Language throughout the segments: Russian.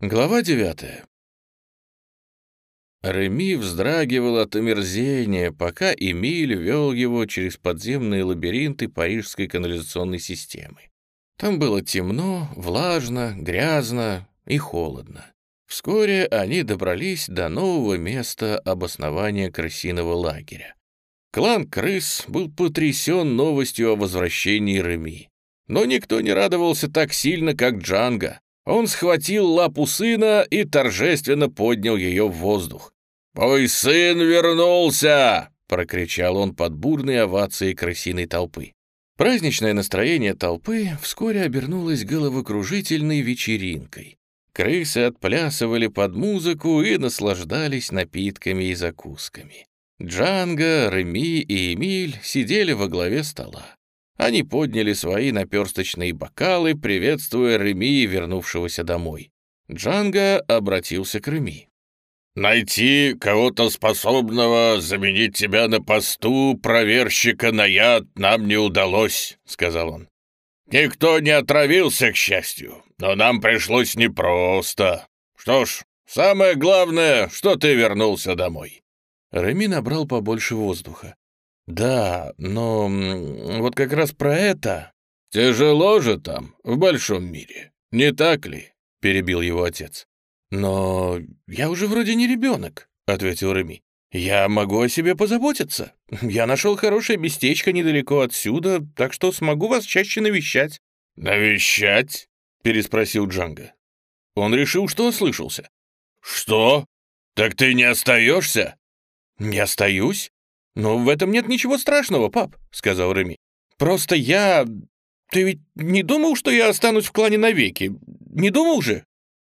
Глава девятая. Реми вздрагивал от омерзения, пока Эмиль вел его через подземные лабиринты парижской канализационной системы. Там было темно, влажно, грязно и холодно. Вскоре они добрались до нового места обоснования крысиного лагеря. Клан крыс был потрясен новостью о возвращении Реми. Но никто не радовался так сильно, как Джанго. Он схватил лапу сына и торжественно поднял ее в воздух. «Мой сын вернулся!» — прокричал он под бурные овации крысиной толпы. Праздничное настроение толпы вскоре обернулось головокружительной вечеринкой. Крысы отплясывали под музыку и наслаждались напитками и закусками. Джанго, Реми и Эмиль сидели во главе стола. Они подняли свои наперсточные бокалы, приветствуя Реми, вернувшегося домой. Джанго обратился к Реми. «Найти кого-то способного заменить тебя на посту проверщика на яд нам не удалось», — сказал он. «Никто не отравился, к счастью, но нам пришлось непросто. Что ж, самое главное, что ты вернулся домой». Реми набрал побольше воздуха. «Да, но вот как раз про это...» «Тяжело же там, в большом мире, не так ли?» — перебил его отец. «Но я уже вроде не ребенок», — ответил Реми. «Я могу о себе позаботиться. Я нашел хорошее местечко недалеко отсюда, так что смогу вас чаще навещать». «Навещать?» — переспросил Джанго. Он решил, что ослышался. «Что? Так ты не остаешься?» «Не остаюсь? «Но в этом нет ничего страшного, пап», — сказал Реми. «Просто я... Ты ведь не думал, что я останусь в клане навеки? Не думал же?»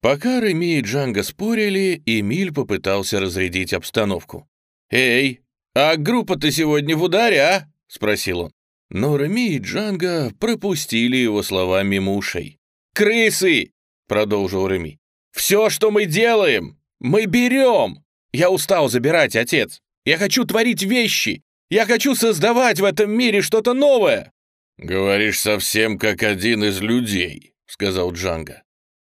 Пока Реми и Джанго спорили, Эмиль попытался разрядить обстановку. «Эй, а группа-то сегодня в ударе, а?» — спросил он. Но Реми и Джанго пропустили его слова мимо ушей. «Крысы!» — продолжил Реми. «Все, что мы делаем, мы берем! Я устал забирать, отец. Я хочу творить вещи! Я хочу создавать в этом мире что-то новое!» «Говоришь совсем как один из людей», — сказал Джанго.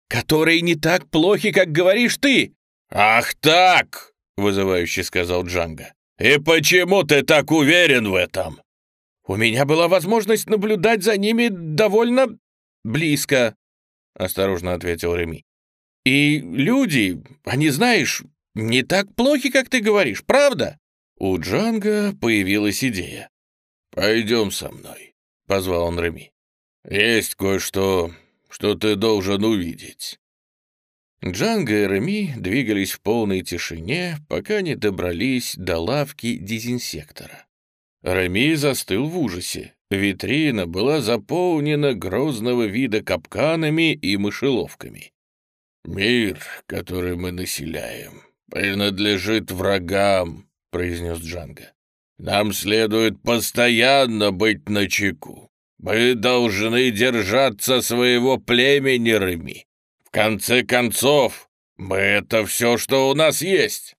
«Которые не так плохи, как говоришь ты!» «Ах так!» — вызывающе сказал Джанго. «И почему ты так уверен в этом?» «У меня была возможность наблюдать за ними довольно близко», — осторожно ответил Реми. «И люди, они, знаешь, не так плохи, как ты говоришь, правда?» У Джанга появилась идея. «Пойдем со мной», — позвал он Реми. «Есть кое-что, что ты должен увидеть». Джанго и Реми двигались в полной тишине, пока не добрались до лавки дезинсектора. Реми застыл в ужасе. Витрина была заполнена грозного вида капканами и мышеловками. «Мир, который мы населяем, принадлежит врагам, — произнес Джанго. «Нам следует постоянно быть начеку. Мы должны держаться своего племени, Реми. В конце концов, мы — это все, что у нас есть».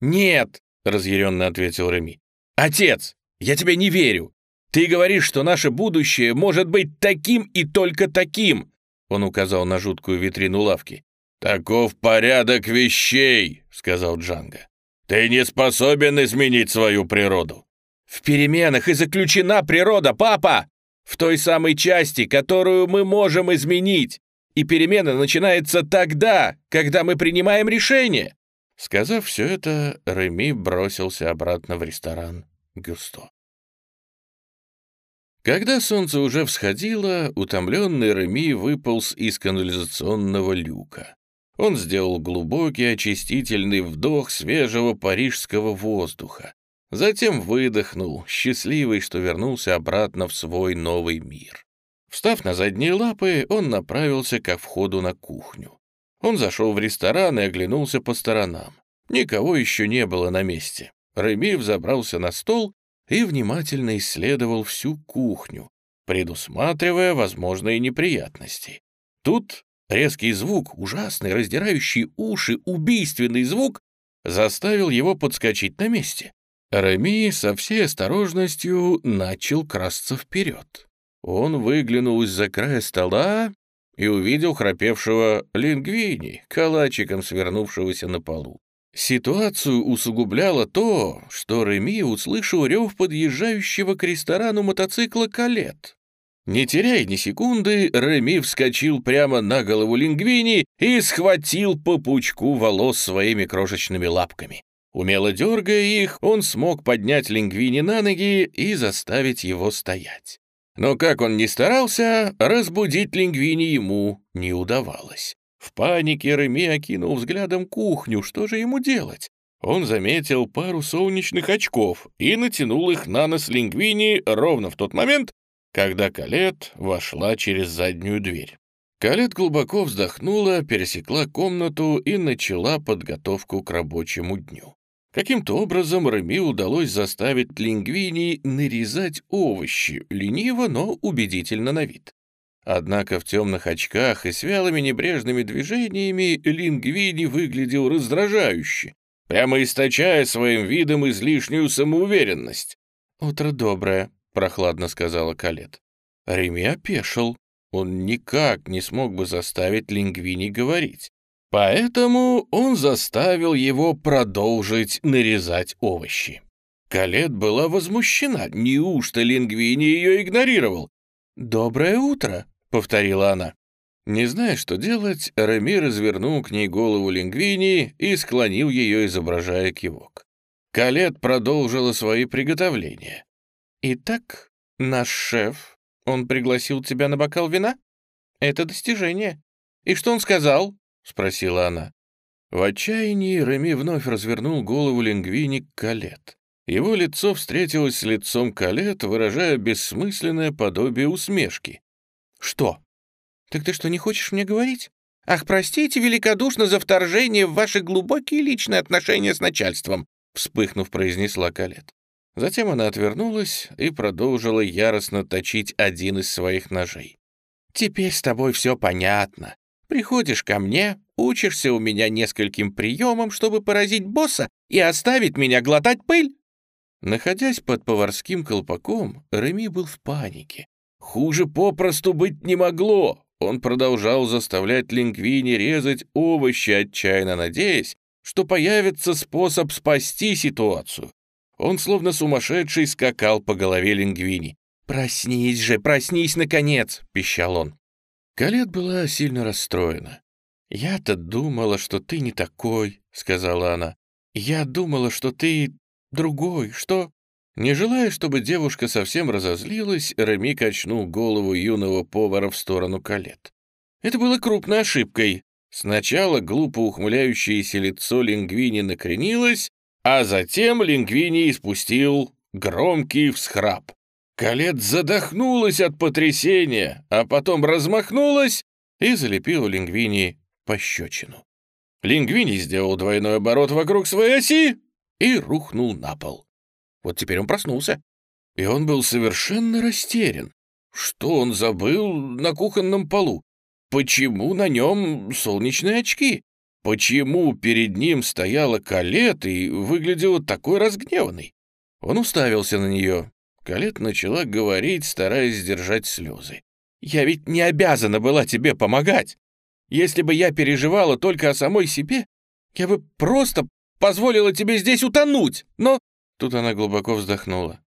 «Нет», — разъяренно ответил Реми. «Отец, я тебе не верю. Ты говоришь, что наше будущее может быть таким и только таким», — он указал на жуткую витрину лавки. «Таков порядок вещей», — сказал Джанго. Ты не способен изменить свою природу. В переменах и заключена природа, папа! В той самой части, которую мы можем изменить. И перемена начинается тогда, когда мы принимаем решение. Сказав все это, Реми бросился обратно в ресторан Гюсто. Когда солнце уже всходило, утомленный Реми выполз из канализационного люка. Он сделал глубокий очистительный вдох свежего парижского воздуха. Затем выдохнул, счастливый, что вернулся обратно в свой новый мир. Встав на задние лапы, он направился к входу на кухню. Он зашел в ресторан и оглянулся по сторонам. Никого еще не было на месте. Реми взобрался на стол и внимательно исследовал всю кухню, предусматривая возможные неприятности. Тут Резкий звук, ужасный, раздирающий уши, убийственный звук, заставил его подскочить на месте. Реми со всей осторожностью начал красться вперед. Он выглянул из-за края стола и увидел храпевшего лингвини, калачиком свернувшегося на полу. Ситуацию усугубляло то, что Реми услышал рев подъезжающего к ресторану мотоцикла «Калет». Не теряя ни секунды, Реми вскочил прямо на голову Лингвини и схватил по пучку волос своими крошечными лапками. Умело дергая их, он смог поднять Лингвини на ноги и заставить его стоять. Но как он ни старался, разбудить Лингвини ему не удавалось. В панике Реми окинул взглядом кухню, что же ему делать? Он заметил пару солнечных очков и натянул их на нос Лингвини ровно в тот момент, когда Калет вошла через заднюю дверь. Калет глубоко вздохнула, пересекла комнату и начала подготовку к рабочему дню. Каким-то образом Реми удалось заставить Лингвини нарезать овощи, лениво, но убедительно на вид. Однако в темных очках и с вялыми небрежными движениями Лингвини выглядел раздражающе, прямо источая своим видом излишнюю самоуверенность. «Утро доброе», — прохладно сказала Калет. Реми опешил. Он никак не смог бы заставить Лингвини говорить. Поэтому он заставил его продолжить нарезать овощи. Калет была возмущена. Неужто Лингвини ее игнорировал? «Доброе утро», — повторила она. Не зная, что делать, Реми развернул к ней голову Лингвини и склонил ее, изображая кивок. Калет продолжила свои приготовления. «Итак, наш шеф, он пригласил тебя на бокал вина? Это достижение. И что он сказал?» — спросила она. В отчаянии Реми вновь развернул голову Лингвини к Калет. Его лицо встретилось с лицом Калет, выражая бессмысленное подобие усмешки. «Что? Так ты что, не хочешь мне говорить? Ах, простите великодушно за вторжение в ваши глубокие личные отношения с начальством», вспыхнув, произнесла Калет. Затем она отвернулась и продолжила яростно точить один из своих ножей. «Теперь с тобой все понятно. Приходишь ко мне, учишься у меня нескольким приемам, чтобы поразить босса и оставить меня глотать пыль». Находясь под поварским колпаком, Реми был в панике. Хуже попросту быть не могло. Он продолжал заставлять Лингвини резать овощи, отчаянно надеясь, что появится способ спасти ситуацию. Он словно сумасшедший скакал по голове Лингвини. «Проснись же, проснись, наконец!» — пищал он. Калет была сильно расстроена. «Я-то думала, что ты не такой», — сказала она. «Я думала, что ты другой, что...» Не желая, чтобы девушка совсем разозлилась, Реми качнул голову юного повара в сторону Калет. Это было крупной ошибкой. Сначала глупо ухмыляющееся лицо Лингвини накренилось, а затем Лингвини испустил громкий всхрап. Калет задохнулась от потрясения, а потом размахнулась и залепила Лингвини пощечину. Лингвини сделал двойной оборот вокруг своей оси и рухнул на пол. Вот теперь он проснулся, и он был совершенно растерян. Что он забыл на кухонном полу? Почему на нем солнечные очки? Почему перед ним стояла Калет и выглядела такой разгневанной? Он уставился на нее. Калет начала говорить, стараясь сдержать слезы. «Я ведь не обязана была тебе помогать. Если бы я переживала только о самой себе, я бы просто позволила тебе здесь утонуть, но...» Тут она глубоко вздохнула.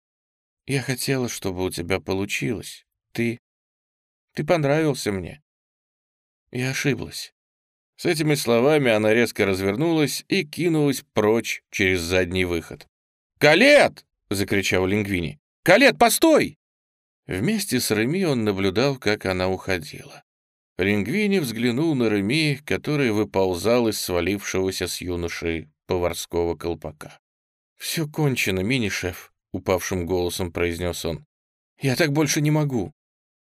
«Я хотела, чтобы у тебя получилось. Ты... ты понравился мне. Я ошиблась». С этими словами она резко развернулась и кинулась прочь через задний выход. «Калет!» — закричал Лингвини. «Калет, постой!» Вместе с Реми он наблюдал, как она уходила. Лингвини взглянул на Реми, который выползал из свалившегося с юношей поварского колпака. «Все кончено, мини-шеф», — упавшим голосом произнес он. «Я так больше не могу».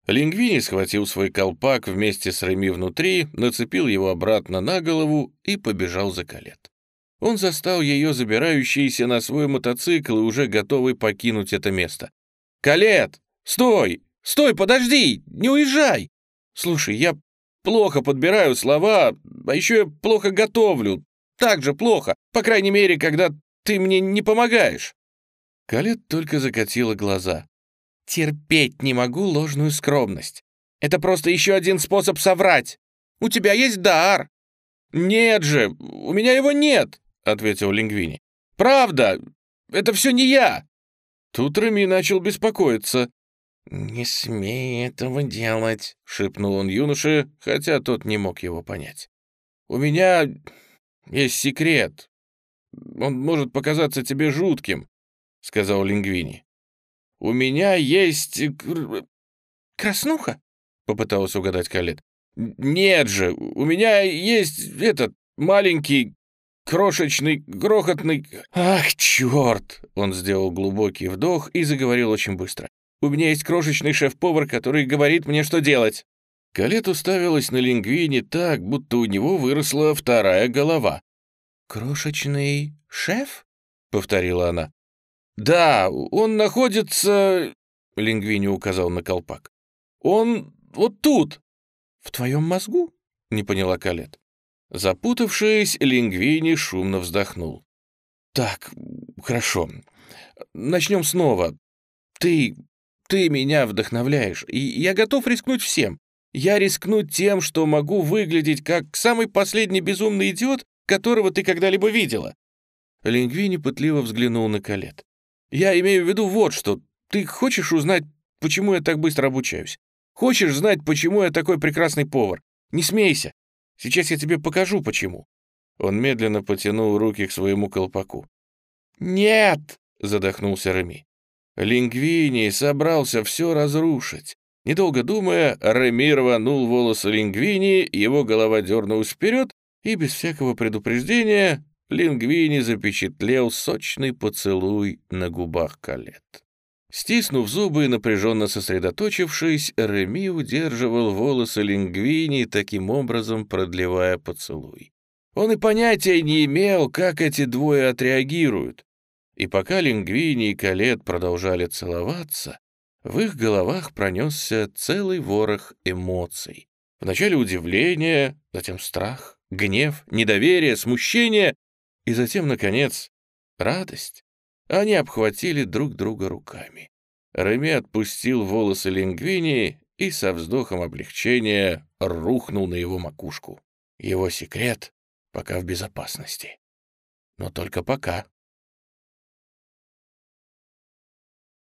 Лингвини схватил свой колпак вместе с Реми внутри, нацепил его обратно на голову и побежал за Калет. Он застал ее забирающейся на свой мотоцикл и уже готовый покинуть это место. «Калет! Стой! Стой, подожди! Не уезжай! Слушай, я плохо подбираю слова, а еще я плохо готовлю. Так же плохо, по крайней мере, когда ты мне не помогаешь». Калет только закатила глаза. «Терпеть не могу ложную скромность. Это просто еще один способ соврать. У тебя есть дар». «Нет же, у меня его нет», — ответил Лингвини. «Правда, это все не я». Тут Реми начал беспокоиться. «Не смей этого делать», — шепнул он юноше, хотя тот не мог его понять. «У меня есть секрет. Он может показаться тебе жутким», — сказал Лингвини. «У меня есть...» «Краснуха?» — попыталась угадать Калет. «Нет же, у меня есть этот маленький, крошечный, крохотный...» «Ах, черт!» — он сделал глубокий вдох и заговорил очень быстро. У меня есть крошечный шеф-повар, который говорит мне, что делать». Калет уставилась на лингвине так, будто у него выросла вторая голова. «Крошечный шеф?» — повторила она. «Да, он находится...» — Лингвини указал на колпак. «Он вот тут». «В твоем мозгу?» — не поняла Калет. Запутавшись, Лингвини шумно вздохнул. «Так, хорошо. Начнем снова. Ты ты меня вдохновляешь, и я готов рискнуть всем. Я рискну тем, что могу выглядеть как самый последний безумный идиот, которого ты когда-либо видела». Лингвини пытливо взглянул на Калет. «Я имею в виду вот что. Ты хочешь узнать, почему я так быстро обучаюсь? Хочешь знать, почему я такой прекрасный повар? Не смейся. Сейчас я тебе покажу, почему». Он медленно потянул руки к своему колпаку. «Нет!» — задохнулся Реми. Лингвини собрался все разрушить. Недолго думая, Реми рванул волосы Лингвини, его голова дернулась вперед, и без всякого предупреждения Лингвини запечатлел сочный поцелуй на губах Калет. Стиснув зубы и напряженно сосредоточившись, Реми удерживал волосы Лингвини, таким образом продлевая поцелуй. Он и понятия не имел, как эти двое отреагируют, и пока Лингвини и Калет продолжали целоваться, в их головах пронесся целый ворох эмоций. Вначале удивление, затем страх, гнев, недоверие, смущение и затем, наконец, радость. Они обхватили друг друга руками. Реми отпустил волосы Лингвини и со вздохом облегчения рухнул на его макушку. Его секрет пока в безопасности. Но только пока.